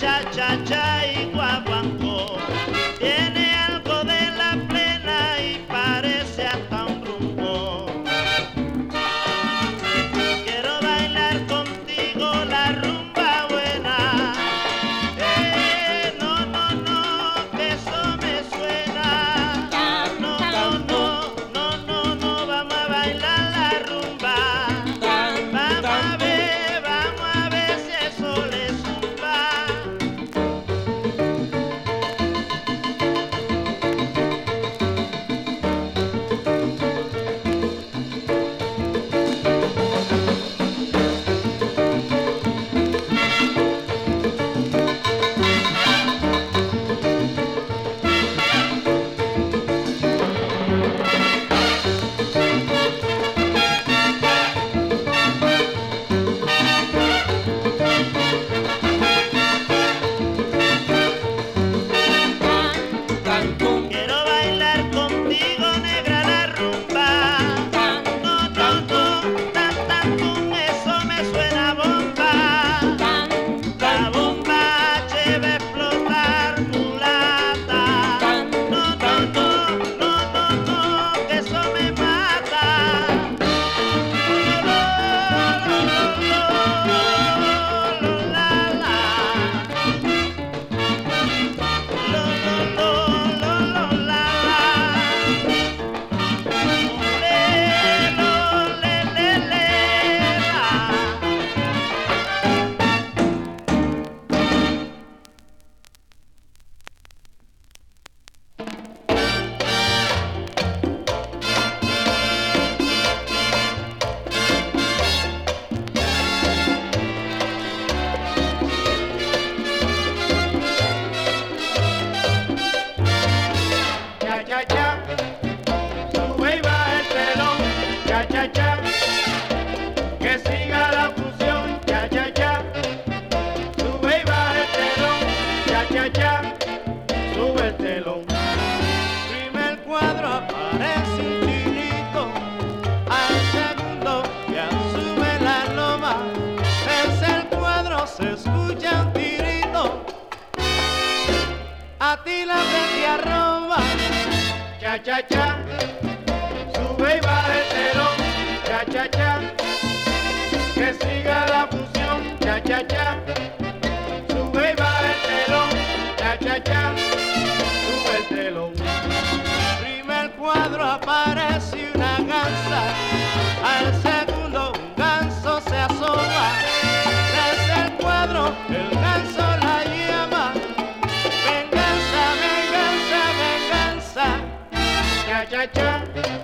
cha cha cha. Que siga la fusión, ya, cha ya. Sube y va a estelar, ya, ya, cha. Sube el teloma. Primero el cuadro aparece un tirito. Al segundo ya sube la loma. Desde el cuadro se escucha un tirito. A ti la pedía roba, cha cha cha. sube el telón. Primer cuadro aparece una gansa, al segundo un ganso se asoma. Tercer cuadro, el ganso la llama. Venganza, venganza, venganza. Cha, cha, cha.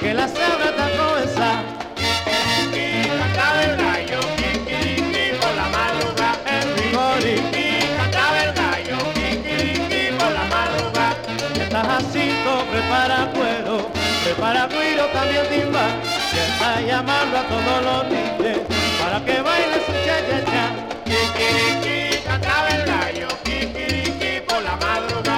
que la cebra está comenzada. Cabe el gallo, kikiriki, por la madruga, el pico. Cabe el gallo, kikiriki, por la madruga. Está Jacinto, prepara cuero, prepara cuero también timba. Y está llamando a todos los niños para que bailen su cha-cha-cha. El gallo, kikiriki, por la madruga,